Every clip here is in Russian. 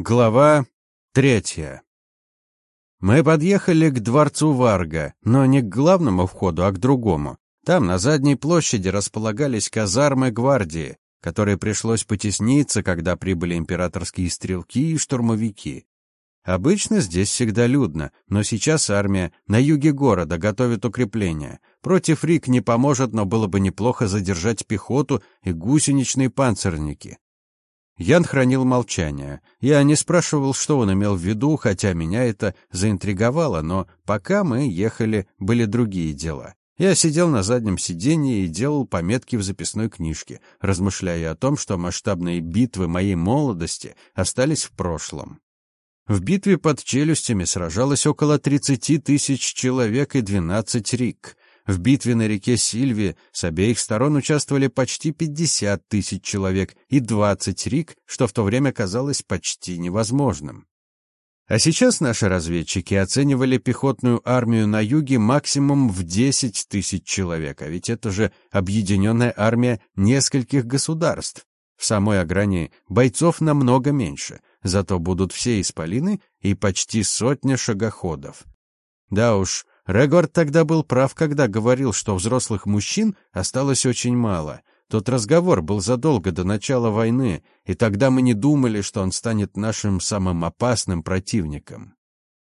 Глава третья. Мы подъехали к дворцу Варга, но не к главному входу, а к другому. Там, на задней площади, располагались казармы гвардии, которые пришлось потесниться, когда прибыли императорские стрелки и штурмовики. Обычно здесь всегда людно, но сейчас армия на юге города готовит укрепления. Против Рик не поможет, но было бы неплохо задержать пехоту и гусеничные панцирники. Ян хранил молчание. Я не спрашивал, что он имел в виду, хотя меня это заинтриговало, но пока мы ехали, были другие дела. Я сидел на заднем сиденье и делал пометки в записной книжке, размышляя о том, что масштабные битвы моей молодости остались в прошлом. В битве под челюстями сражалось около 30 тысяч человек и 12 рик. В битве на реке Сильви с обеих сторон участвовали почти 50 тысяч человек и 20 рик, что в то время казалось почти невозможным. А сейчас наши разведчики оценивали пехотную армию на юге максимум в 10 тысяч человек, а ведь это же объединенная армия нескольких государств. В самой Агрании бойцов намного меньше, зато будут все исполины и почти сотня шагоходов. Да уж, Регорд тогда был прав, когда говорил, что взрослых мужчин осталось очень мало. Тот разговор был задолго до начала войны, и тогда мы не думали, что он станет нашим самым опасным противником.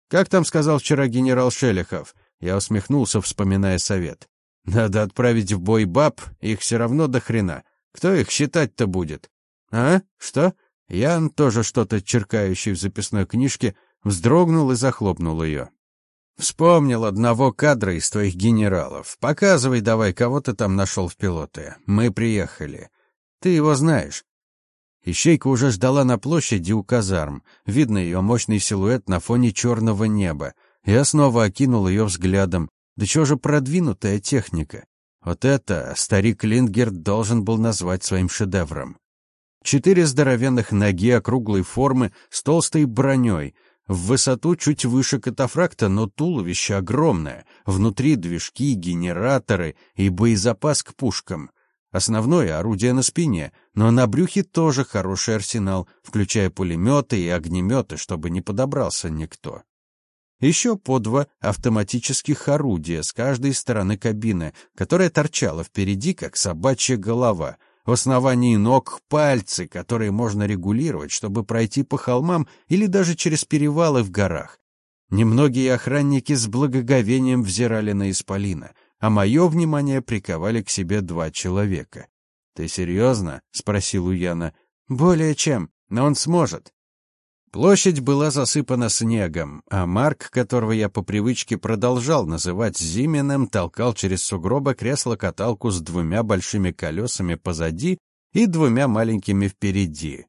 Как там сказал вчера генерал Шелехов? Я усмехнулся, вспоминая совет. Надо отправить в бой баб, их все равно до хрена. Кто их считать-то будет? А? Что? Ян, тоже что-то черкающий в записной книжке, вздрогнул и захлопнул ее. Вспомнил одного кадра из твоих генералов. Показывай давай, кого ты там нашел в пилоты. Мы приехали. Ты его знаешь. Ищейка уже ждала на площади у казарм. Видно ее мощный силуэт на фоне черного неба. Я снова окинул ее взглядом. Да чего же продвинутая техника? Вот это старик Лингерт должен был назвать своим шедевром. Четыре здоровенных ноги округлой формы с толстой броней, в высоту чуть выше катафракта, но туловище огромное. Внутри движки, генераторы и боезапас к пушкам. Основное орудие на спине, но на брюхе тоже хороший арсенал, включая пулеметы и огнеметы, чтобы не подобрался никто. Еще по два автоматических орудия с каждой стороны кабины, которая торчала впереди, как собачья голова — в основании ног пальцы, которые можно регулировать, чтобы пройти по холмам или даже через перевалы в горах. Немногие охранники с благоговением взирали на Исполина, а мое внимание приковали к себе два человека. «Ты серьезно?» — спросил у Яна. «Более чем, но он сможет. Площадь была засыпана снегом, а Марк, которого я по привычке продолжал называть Зименем, толкал через сугробы кресло-каталку с двумя большими колесами позади и двумя маленькими впереди.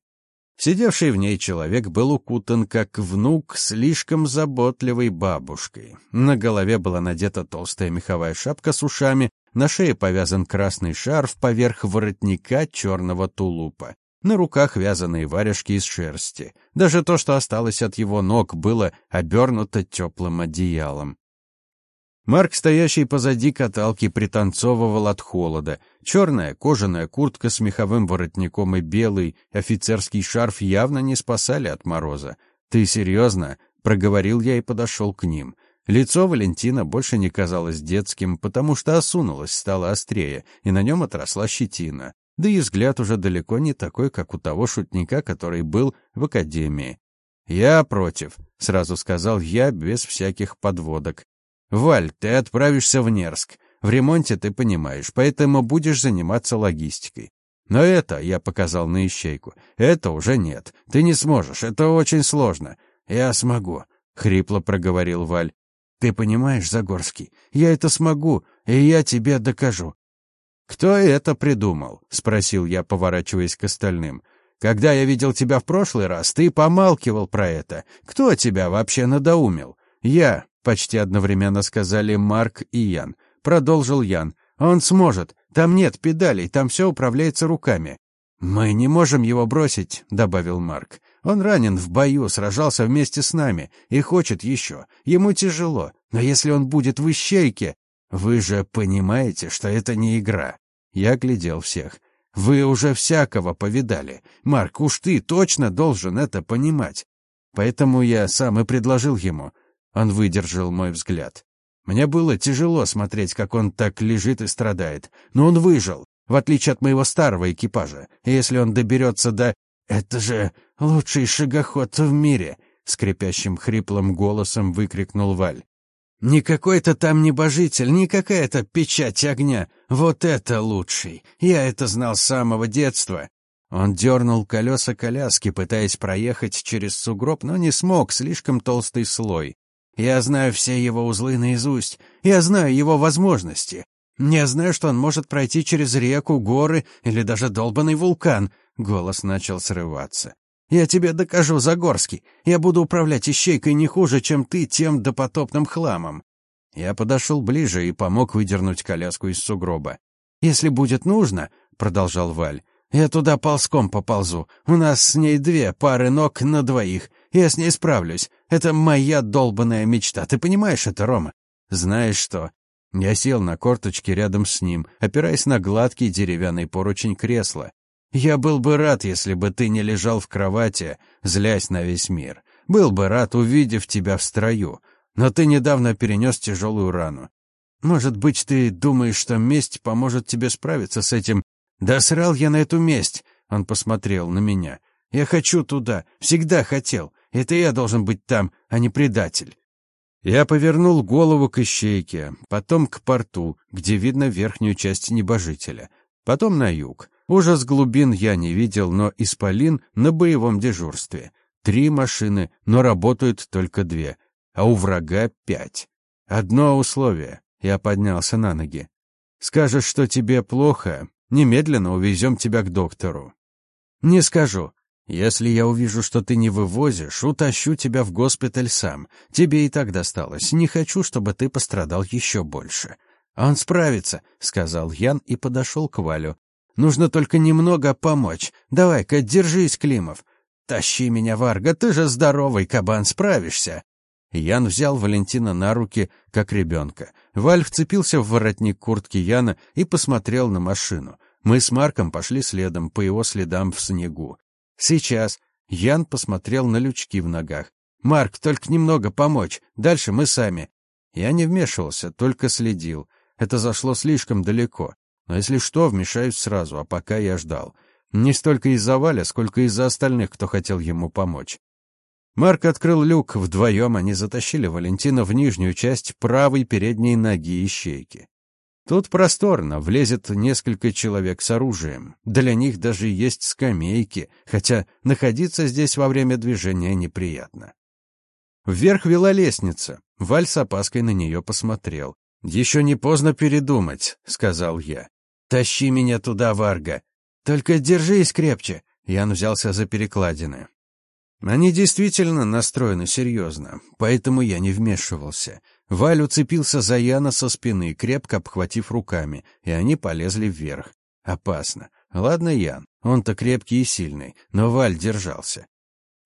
Сидевший в ней человек был укутан, как внук, слишком заботливой бабушкой. На голове была надета толстая меховая шапка с ушами, на шее повязан красный шарф поверх воротника черного тулупа на руках вязаные варежки из шерсти. Даже то, что осталось от его ног, было обернуто теплым одеялом. Марк, стоящий позади каталки, пританцовывал от холода. Черная кожаная куртка с меховым воротником и белый офицерский шарф явно не спасали от мороза. «Ты серьезно?» — проговорил я и подошел к ним. Лицо Валентина больше не казалось детским, потому что осунулось, стало острее, и на нем отросла щетина. Да и взгляд уже далеко не такой, как у того шутника, который был в академии. «Я против», — сразу сказал я, без всяких подводок. «Валь, ты отправишься в Нерск. В ремонте ты понимаешь, поэтому будешь заниматься логистикой. Но это, я показал на ищейку, это уже нет. Ты не сможешь, это очень сложно. Я смогу, хрипло проговорил Валь. Ты понимаешь, Загорский, я это смогу, и я тебе докажу. «Кто это придумал?» — спросил я, поворачиваясь к остальным. «Когда я видел тебя в прошлый раз, ты помалкивал про это. Кто тебя вообще надоумил?» «Я», — почти одновременно сказали Марк и Ян. Продолжил Ян. «Он сможет. Там нет педалей, там все управляется руками». «Мы не можем его бросить», — добавил Марк. «Он ранен в бою, сражался вместе с нами и хочет еще. Ему тяжело. Но если он будет в ищейке, вы же понимаете, что это не игра. Я глядел всех. Вы уже всякого повидали. Марк, уж ты точно должен это понимать. Поэтому я сам и предложил ему. Он выдержал мой взгляд. Мне было тяжело смотреть, как он так лежит и страдает. Но он выжил, в отличие от моего старого экипажа. И если он доберется до... Это же лучший шагоход в мире! Скрипящим хриплым голосом выкрикнул Валь. Не какой-то там небожитель, не какая-то печать огня. Вот это лучший. Я это знал с самого детства. Он дернул колеса коляски, пытаясь проехать через сугроб, но не смог, слишком толстый слой. Я знаю все его узлы наизусть. Я знаю его возможности. Я знаю, что он может пройти через реку, горы или даже долбанный вулкан. Голос начал срываться. Я тебе докажу, Загорский. Я буду управлять ищейкой не хуже, чем ты тем допотопным хламом. Я подошел ближе и помог выдернуть коляску из сугроба. Если будет нужно, продолжал Валь, я туда ползком поползу. У нас с ней две пары ног на двоих. Я с ней справлюсь. Это моя долбаная мечта. Ты понимаешь это, Рома? Знаешь что? Я сел на корточки рядом с ним, опираясь на гладкий деревянный поручень кресла. Я был бы рад, если бы ты не лежал в кровати, злясь на весь мир. Был бы рад, увидев тебя в строю. Но ты недавно перенес тяжелую рану. Может быть, ты думаешь, что месть поможет тебе справиться с этим? Да срал я на эту месть. Он посмотрел на меня. Я хочу туда, всегда хотел. Это я должен быть там, а не предатель. Я повернул голову к ищейке, потом к порту, где видно верхнюю часть небожителя, потом на юг. Ужас глубин я не видел, но исполин на боевом дежурстве. Три машины, но работают только две, а у врага пять. Одно условие. Я поднялся на ноги. Скажешь, что тебе плохо, немедленно увезем тебя к доктору. Не скажу. Если я увижу, что ты не вывозишь, утащу тебя в госпиталь сам. Тебе и так досталось. Не хочу, чтобы ты пострадал еще больше. Он справится, сказал Ян и подошел к Валю. Нужно только немного помочь. Давай-ка, держись, Климов. Тащи меня, Варга, ты же здоровый кабан, справишься. Ян взял Валентина на руки, как ребенка. Валь вцепился в воротник куртки Яна и посмотрел на машину. Мы с Марком пошли следом, по его следам в снегу. Сейчас. Ян посмотрел на лючки в ногах. Марк, только немного помочь. Дальше мы сами. Я не вмешивался, только следил. Это зашло слишком далеко. Но если что, вмешаюсь сразу, а пока я ждал. Не столько из-за Валя, сколько из-за остальных, кто хотел ему помочь. Марк открыл люк, вдвоем они затащили Валентина в нижнюю часть правой передней ноги ищейки. Тут просторно, влезет несколько человек с оружием. Для них даже есть скамейки, хотя находиться здесь во время движения неприятно. Вверх вела лестница. Валь с опаской на нее посмотрел. «Еще не поздно передумать», — сказал я. «Тащи меня туда, Варга. Только держись крепче». Ян взялся за перекладины. Они действительно настроены серьезно, поэтому я не вмешивался. Валь уцепился за Яна со спины, крепко обхватив руками, и они полезли вверх. Опасно. Ладно, Ян, он-то крепкий и сильный, но Валь держался.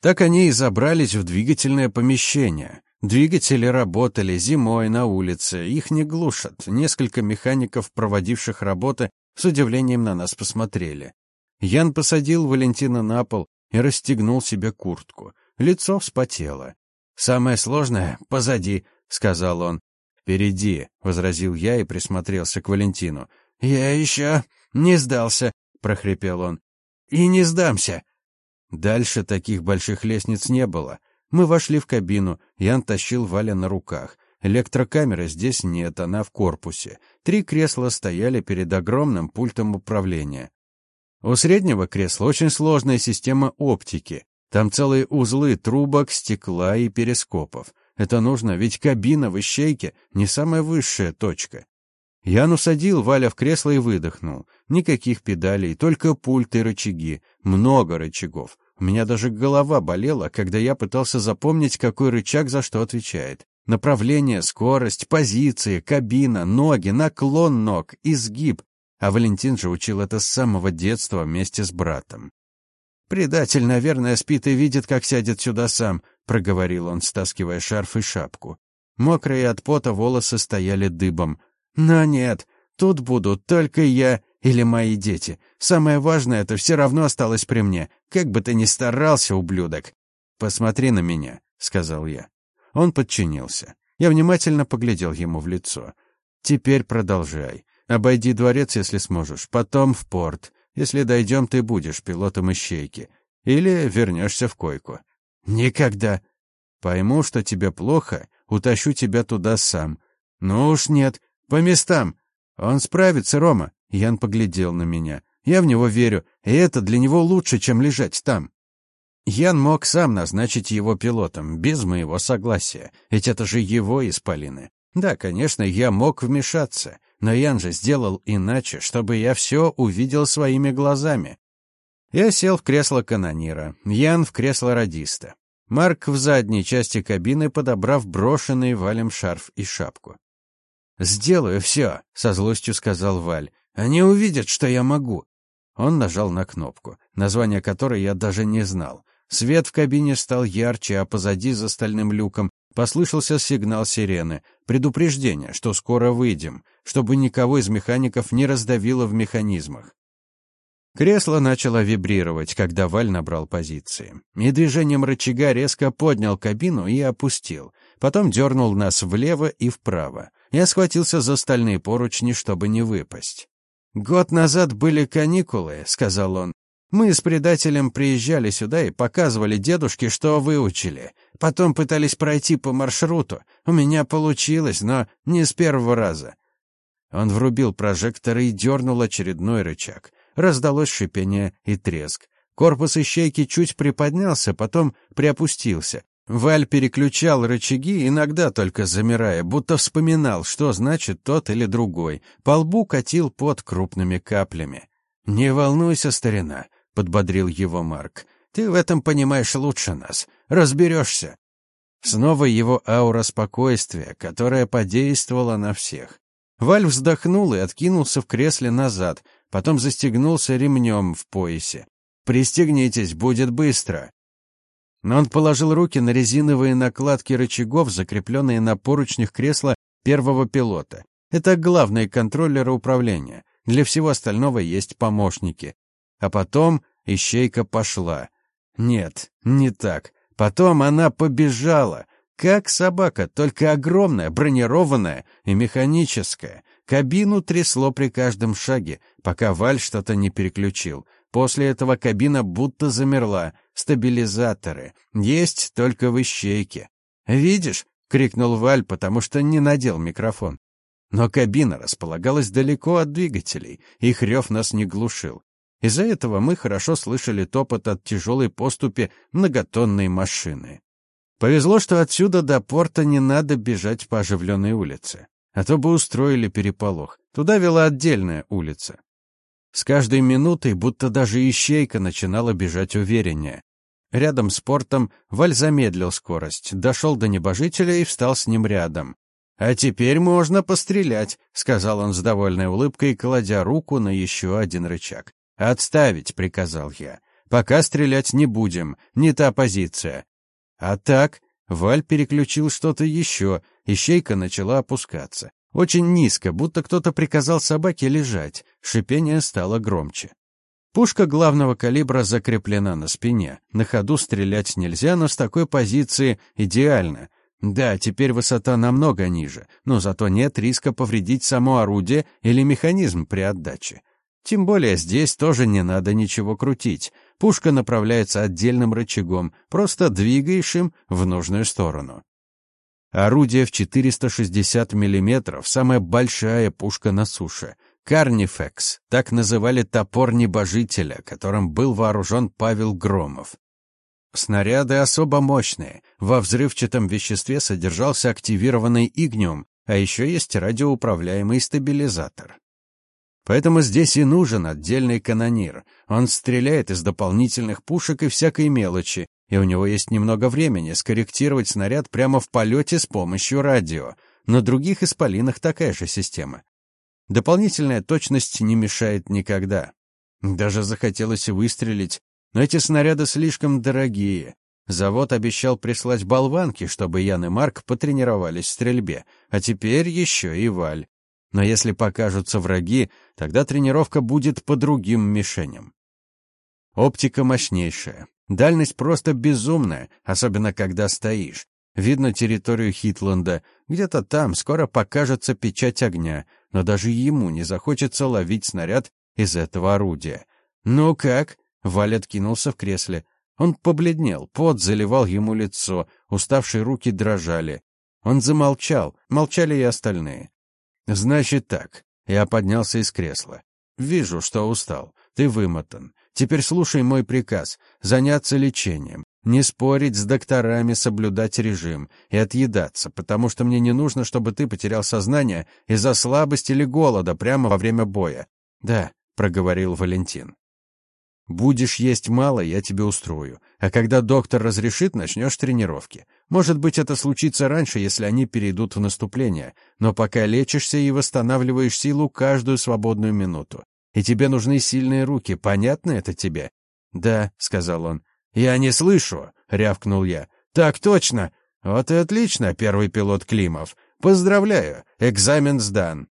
Так они и забрались в двигательное помещение. Двигатели работали зимой на улице, их не глушат. Несколько механиков, проводивших работы, с удивлением на нас посмотрели. Ян посадил Валентина на пол и расстегнул себе куртку. Лицо вспотело. «Самое сложное позади», — сказал он. «Впереди», — возразил я и присмотрелся к Валентину. «Я еще не сдался», — прохрипел он. «И не сдамся». Дальше таких больших лестниц не было. Мы вошли в кабину, Ян тащил Валя на руках. Электрокамеры здесь нет, она в корпусе. Три кресла стояли перед огромным пультом управления. У среднего кресла очень сложная система оптики. Там целые узлы трубок, стекла и перископов. Это нужно, ведь кабина в ищейке не самая высшая точка. Ян усадил Валя в кресло и выдохнул. Никаких педалей, только пульт и рычаги. Много рычагов. У меня даже голова болела, когда я пытался запомнить, какой рычаг за что отвечает. Направление, скорость, позиции, кабина, ноги, наклон ног, изгиб. А Валентин же учил это с самого детства вместе с братом. «Предатель, наверное, спит и видит, как сядет сюда сам», — проговорил он, стаскивая шарф и шапку. Мокрые от пота волосы стояли дыбом. «Но нет, тут буду только я или мои дети. Самое важное, это все равно осталось при мне. Как бы ты ни старался, ублюдок. Посмотри на меня, сказал я. Он подчинился. Я внимательно поглядел ему в лицо. Теперь продолжай. Обойди дворец, если сможешь. Потом в порт. Если дойдем, ты будешь пилотом ищейки. Или вернешься в койку. Никогда. Пойму, что тебе плохо, утащу тебя туда сам. Ну уж нет. По местам. Он справится, Рома. Ян поглядел на меня. Я в него верю, и это для него лучше, чем лежать там. Ян мог сам назначить его пилотом, без моего согласия, ведь это же его исполины. Да, конечно, я мог вмешаться, но Ян же сделал иначе, чтобы я все увидел своими глазами. Я сел в кресло канонира, Ян в кресло радиста. Марк в задней части кабины, подобрав брошенный Валем шарф и шапку. «Сделаю все», — со злостью сказал Валь. «Они увидят, что я могу». Он нажал на кнопку, название которой я даже не знал. Свет в кабине стал ярче, а позади, за стальным люком, послышался сигнал сирены, предупреждение, что скоро выйдем, чтобы никого из механиков не раздавило в механизмах. Кресло начало вибрировать, когда Валь набрал позиции. И движением рычага резко поднял кабину и опустил. Потом дернул нас влево и вправо. Я схватился за стальные поручни, чтобы не выпасть. «Год назад были каникулы», — сказал он. «Мы с предателем приезжали сюда и показывали дедушке, что выучили. Потом пытались пройти по маршруту. У меня получилось, но не с первого раза». Он врубил прожектор и дернул очередной рычаг. Раздалось шипение и треск. Корпус ищейки чуть приподнялся, потом приопустился. Валь переключал рычаги, иногда только замирая, будто вспоминал, что значит тот или другой. По лбу катил под крупными каплями. «Не волнуйся, старина», — подбодрил его Марк. «Ты в этом понимаешь лучше нас. Разберешься». Снова его аура спокойствия, которая подействовала на всех. Валь вздохнул и откинулся в кресле назад, потом застегнулся ремнем в поясе. «Пристегнитесь, будет быстро!» Но он положил руки на резиновые накладки рычагов, закрепленные на поручнях кресла первого пилота. Это главные контроллеры управления. Для всего остального есть помощники. А потом ищейка пошла. Нет, не так. Потом она побежала. Как собака, только огромная, бронированная и механическая. Кабину трясло при каждом шаге, пока Валь что-то не переключил. После этого кабина будто замерла. Стабилизаторы. Есть только в ищейке. «Видишь?» — крикнул Валь, потому что не надел микрофон. Но кабина располагалась далеко от двигателей, их рев нас не глушил. Из-за этого мы хорошо слышали топот от тяжелой поступи многотонной машины. Повезло, что отсюда до порта не надо бежать по оживленной улице а то бы устроили переполох. Туда вела отдельная улица. С каждой минутой будто даже ищейка начинала бежать увереннее. Рядом с портом Валь замедлил скорость, дошел до небожителя и встал с ним рядом. «А теперь можно пострелять», — сказал он с довольной улыбкой, кладя руку на еще один рычаг. «Отставить», — приказал я. «Пока стрелять не будем, не та позиция». «А так?» Валь переключил что-то еще, ищейка начала опускаться. Очень низко, будто кто-то приказал собаке лежать. Шипение стало громче. Пушка главного калибра закреплена на спине. На ходу стрелять нельзя, но с такой позиции идеально. Да, теперь высота намного ниже, но зато нет риска повредить само орудие или механизм при отдаче. Тем более здесь тоже не надо ничего крутить. Пушка направляется отдельным рычагом, просто двигаешь им в нужную сторону. Орудие в 460 мм, самая большая пушка на суше. Карнифекс, так называли топор небожителя, которым был вооружен Павел Громов. Снаряды особо мощные. Во взрывчатом веществе содержался активированный игниум, а еще есть радиоуправляемый стабилизатор. Поэтому здесь и нужен отдельный канонир. Он стреляет из дополнительных пушек и всякой мелочи, и у него есть немного времени скорректировать снаряд прямо в полете с помощью радио. На других исполинах такая же система. Дополнительная точность не мешает никогда. Даже захотелось выстрелить, но эти снаряды слишком дорогие. Завод обещал прислать болванки, чтобы Ян и Марк потренировались в стрельбе, а теперь еще и Валь. Но если покажутся враги, тогда тренировка будет по другим мишеням. Оптика мощнейшая. Дальность просто безумная, особенно когда стоишь. Видно территорию Хитланда. Где-то там скоро покажется печать огня, но даже ему не захочется ловить снаряд из этого орудия. «Ну как?» — Валет кинулся в кресле. Он побледнел, пот заливал ему лицо, уставшие руки дрожали. Он замолчал, молчали и остальные. «Значит так». Я поднялся из кресла. «Вижу, что устал. Ты вымотан. Теперь слушай мой приказ. Заняться лечением. Не спорить с докторами, соблюдать режим и отъедаться, потому что мне не нужно, чтобы ты потерял сознание из-за слабости или голода прямо во время боя. Да, проговорил Валентин. Будешь есть мало, я тебе устрою. А когда доктор разрешит, начнешь тренировки. Может быть, это случится раньше, если они перейдут в наступление, но пока лечишься и восстанавливаешь силу каждую свободную минуту. И тебе нужны сильные руки, понятно это тебе? Да, сказал он. Я не слышу, рявкнул я. Так точно. Вот и отлично, первый пилот Климов. Поздравляю, экзамен сдан.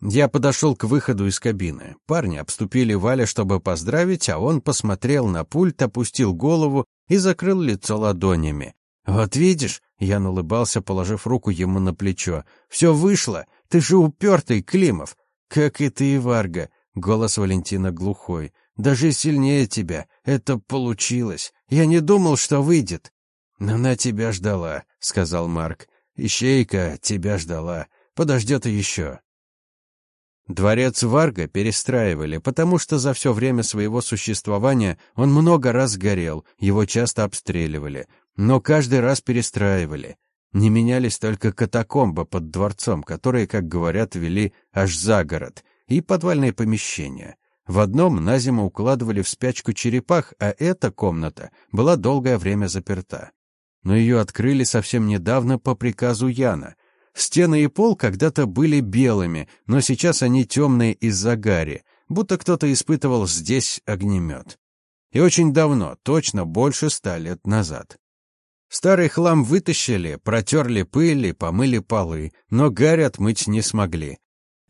Я подошел к выходу из кабины. Парни обступили Валя, чтобы поздравить, а он посмотрел на пульт, опустил голову и закрыл лицо ладонями. «Вот видишь», — Ян улыбался, положив руку ему на плечо, — «все вышло, ты же упертый, Климов». «Как и ты, Варга», — голос Валентина глухой, — «даже сильнее тебя, это получилось. Я не думал, что выйдет». «Но она тебя ждала», — сказал Марк. «Ищейка тебя ждала, подождет еще». Дворец Варга перестраивали, потому что за все время своего существования он много раз горел, его часто обстреливали, но каждый раз перестраивали. Не менялись только катакомбы под дворцом, которые, как говорят, вели аж за город, и подвальные помещения. В одном на зиму укладывали в спячку черепах, а эта комната была долгое время заперта. Но ее открыли совсем недавно по приказу Яна, Стены и пол когда-то были белыми, но сейчас они темные из-за гари, будто кто-то испытывал здесь огнемет. И очень давно, точно больше ста лет назад. Старый хлам вытащили, протерли пыль и помыли полы, но гарь отмыть не смогли.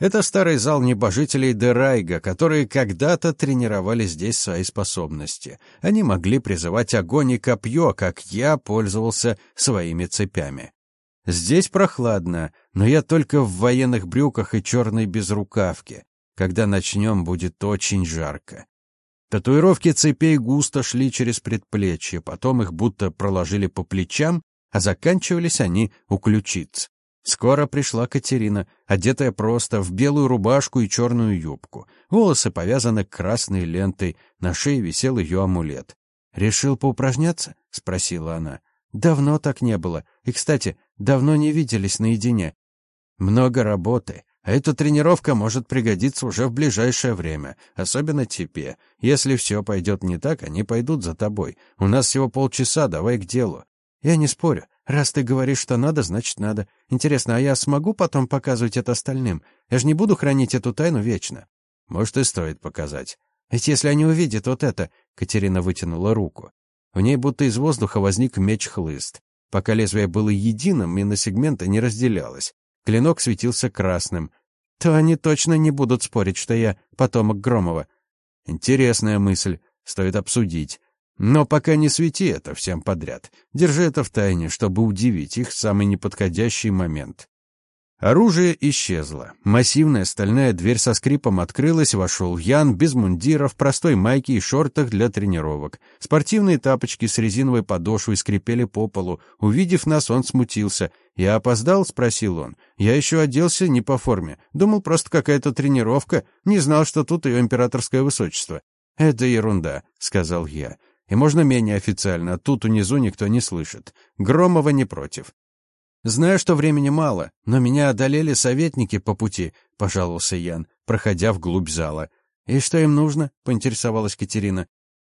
Это старый зал небожителей Дерайга, которые когда-то тренировали здесь свои способности. Они могли призывать огонь и копье, как я пользовался своими цепями. Здесь прохладно, но я только в военных брюках и черной безрукавке. Когда начнем, будет очень жарко. Татуировки цепей густо шли через предплечье, потом их будто проложили по плечам, а заканчивались они у ключиц. Скоро пришла Катерина, одетая просто в белую рубашку и черную юбку. Волосы повязаны красной лентой, на шее висел ее амулет. «Решил поупражняться?» — спросила она. «Давно так не было. И, кстати, Давно не виделись наедине. Много работы, а эта тренировка может пригодиться уже в ближайшее время, особенно тебе. Если все пойдет не так, они пойдут за тобой. У нас всего полчаса, давай к делу. Я не спорю. Раз ты говоришь, что надо, значит надо. Интересно, а я смогу потом показывать это остальным? Я же не буду хранить эту тайну вечно. Может, и стоит показать. Ведь если они увидят вот это... Катерина вытянула руку. В ней будто из воздуха возник меч-хлыст. Пока лезвие было единым и на сегменты не разделялось. Клинок светился красным. То они точно не будут спорить, что я потомок Громова. Интересная мысль, стоит обсудить. Но пока не свети это всем подряд. Держи это в тайне, чтобы удивить их в самый неподходящий момент. Оружие исчезло. Массивная стальная дверь со скрипом открылась, вошел Ян без мундира, в простой майке и шортах для тренировок. Спортивные тапочки с резиновой подошвой скрипели по полу. Увидев нас, он смутился. «Я опоздал?» — спросил он. «Я еще оделся не по форме. Думал, просто какая-то тренировка. Не знал, что тут ее императорское высочество». «Это ерунда», — сказал я. «И можно менее официально, а тут внизу никто не слышит. Громова не против. Знаю, что времени мало, но меня одолели советники по пути, пожаловался Ян, проходя вглубь зала. И что им нужно? поинтересовалась Катерина.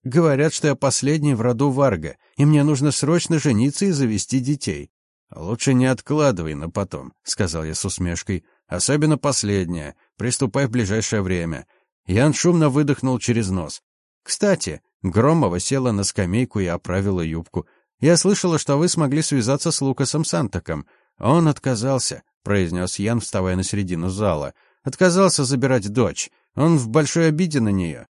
Говорят, что я последний в роду Варга, и мне нужно срочно жениться и завести детей. Лучше не откладывай на потом, сказал я с усмешкой. Особенно последнее. Приступай в ближайшее время. Ян шумно выдохнул через нос. Кстати, Громова села на скамейку и оправила юбку. Я слышала, что вы смогли связаться с Лукасом Сантаком. Он отказался. произнес Ян, вставая на середину зала. Отказался забирать дочь. Он в большой обиде на нее.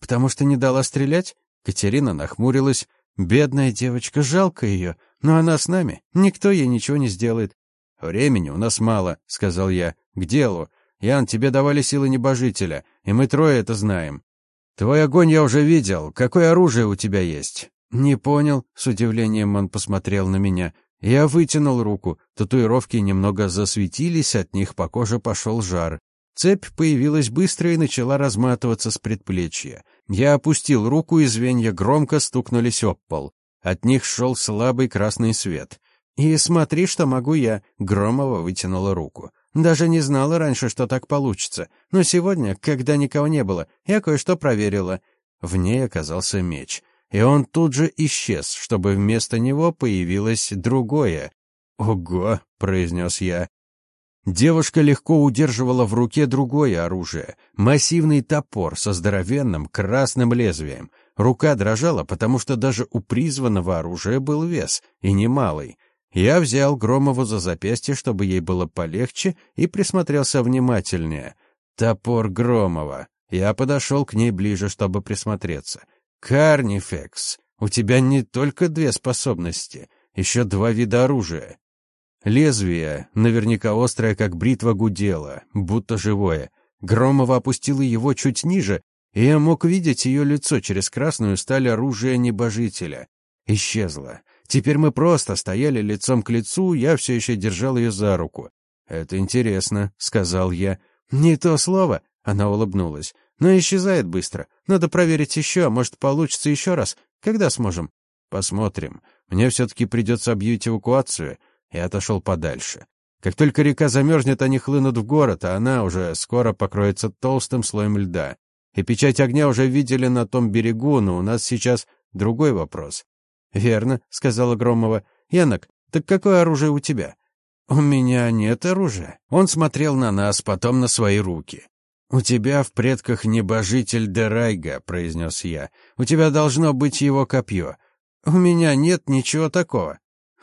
Потому что не дала стрелять? Катерина нахмурилась. Бедная девочка, жалко ее. Но она с нами. Никто ей ничего не сделает. Времени у нас мало, сказал я. К делу. Ян, тебе давали силы небожителя, и мы трое это знаем. Твой огонь я уже видел. Какое оружие у тебя есть? Не понял. С удивлением он посмотрел на меня. Я вытянул руку. Татуировки немного засветились, от них по коже пошел жар. Цепь появилась быстро и начала разматываться с предплечья. Я опустил руку, и звенья громко стукнулись об пол. От них шел слабый красный свет. «И смотри, что могу я!» — Громова вытянула руку. «Даже не знала раньше, что так получится. Но сегодня, когда никого не было, я кое-что проверила». В ней оказался меч. И он тут же исчез, чтобы вместо него появилось другое. «Ого!» — произнес я. Девушка легко удерживала в руке другое оружие — массивный топор со здоровенным красным лезвием. Рука дрожала, потому что даже у призванного оружия был вес, и немалый. Я взял Громову за запястье, чтобы ей было полегче, и присмотрелся внимательнее. Топор Громова. Я подошел к ней ближе, чтобы присмотреться. «Карнифекс, у тебя не только две способности, еще два вида оружия. Лезвие, наверняка острое, как бритва, гудело, будто живое. Громова опустила его чуть ниже, и я мог видеть ее лицо через красную сталь оружия небожителя. Исчезло. Теперь мы просто стояли лицом к лицу, я все еще держал ее за руку. «Это интересно», — сказал я. «Не то слово», — она улыбнулась. «Но исчезает быстро. Надо проверить еще, а может, получится еще раз. Когда сможем?» «Посмотрим. Мне все-таки придется объявить эвакуацию и отошел подальше. Как только река замерзнет, они хлынут в город, а она уже скоро покроется толстым слоем льда. И печать огня уже видели на том берегу, но у нас сейчас другой вопрос. «Верно», — сказала Громова. «Янок, так какое оружие у тебя?» «У меня нет оружия». Он смотрел на нас, потом на свои руки. «У тебя в предках небожитель Дерайга», — произнес я. «У тебя должно быть его копье. У меня нет ничего такого».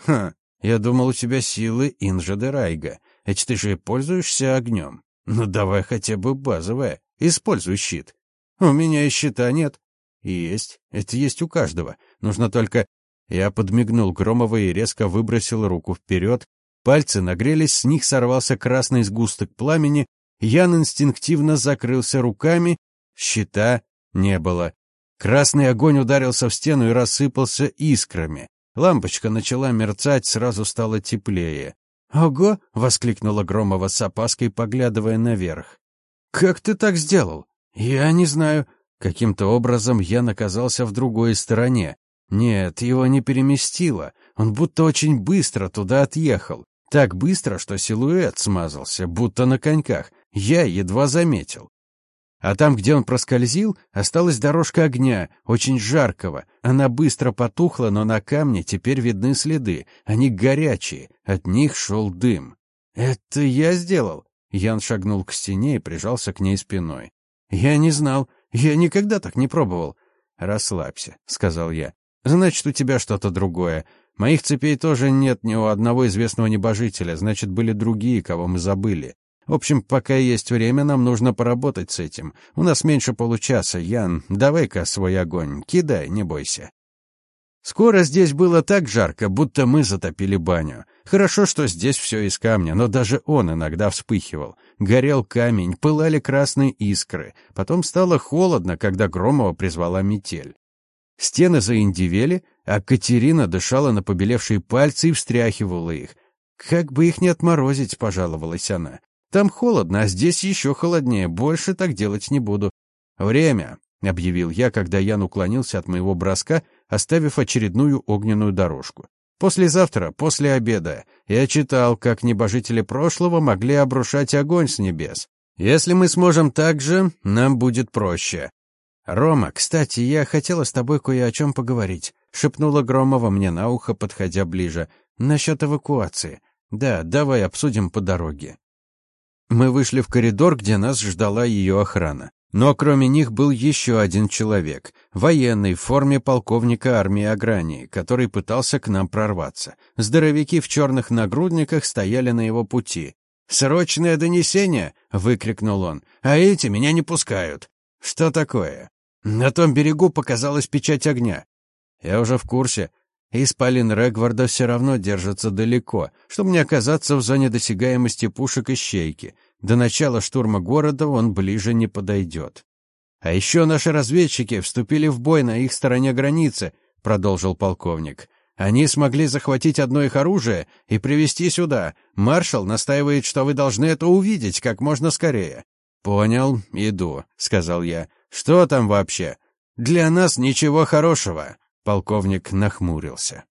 «Ха, я думал, у тебя силы Инжа де Райга. Ведь ты же пользуешься огнем. Ну, давай хотя бы базовое. Используй щит. У меня и щита нет. Есть. Это есть у каждого. Нужно только... Я подмигнул Громовой и резко выбросил руку вперед. Пальцы нагрелись, с них сорвался красный сгусток пламени. Ян инстинктивно закрылся руками. Щита не было. Красный огонь ударился в стену и рассыпался искрами. Лампочка начала мерцать, сразу стало теплее. «Ого!» — воскликнула Громова с опаской, поглядывая наверх. «Как ты так сделал?» «Я не знаю. Каким-то образом я наказался в другой стороне. Нет, его не переместило. Он будто очень быстро туда отъехал. Так быстро, что силуэт смазался, будто на коньках. Я едва заметил. А там, где он проскользил, осталась дорожка огня, очень жаркого. Она быстро потухла, но на камне теперь видны следы. Они горячие, от них шел дым. «Это я сделал?» Ян шагнул к стене и прижался к ней спиной. «Я не знал. Я никогда так не пробовал». «Расслабься», — сказал я. «Значит, у тебя что-то другое. Моих цепей тоже нет ни у одного известного небожителя, значит, были другие, кого мы забыли. В общем, пока есть время, нам нужно поработать с этим. У нас меньше получаса. Ян, давай-ка свой огонь. Кидай, не бойся. Скоро здесь было так жарко, будто мы затопили баню. Хорошо, что здесь все из камня, но даже он иногда вспыхивал. Горел камень, пылали красные искры. Потом стало холодно, когда Громова призвала метель. Стены заиндивели, а Катерина дышала на побелевшие пальцы и встряхивала их. «Как бы их не отморозить», — пожаловалась она. Там холодно, а здесь еще холоднее. Больше так делать не буду. Время, объявил я, когда Ян уклонился от моего броска, оставив очередную огненную дорожку. Послезавтра, после обеда, я читал, как небожители прошлого могли обрушать огонь с небес. Если мы сможем так же, нам будет проще. Рома, кстати, я хотела с тобой кое о чем поговорить, шепнула Громова мне на ухо, подходя ближе. Насчет эвакуации. Да, давай обсудим по дороге. Мы вышли в коридор, где нас ждала ее охрана. Но кроме них был еще один человек, военный в форме полковника армии Агрании, который пытался к нам прорваться. Здоровяки в черных нагрудниках стояли на его пути. «Срочное донесение!» — выкрикнул он. «А эти меня не пускают!» «Что такое?» «На том берегу показалась печать огня». «Я уже в курсе. Исполин Регварда все равно держится далеко, чтобы не оказаться в зоне досягаемости пушек и щейки. До начала штурма города он ближе не подойдет. А еще наши разведчики вступили в бой на их стороне границы, продолжил полковник. Они смогли захватить одно их оружие и привести сюда. Маршал настаивает, что вы должны это увидеть как можно скорее. Понял, иду, сказал я. Что там вообще? Для нас ничего хорошего. Полковник нахмурился.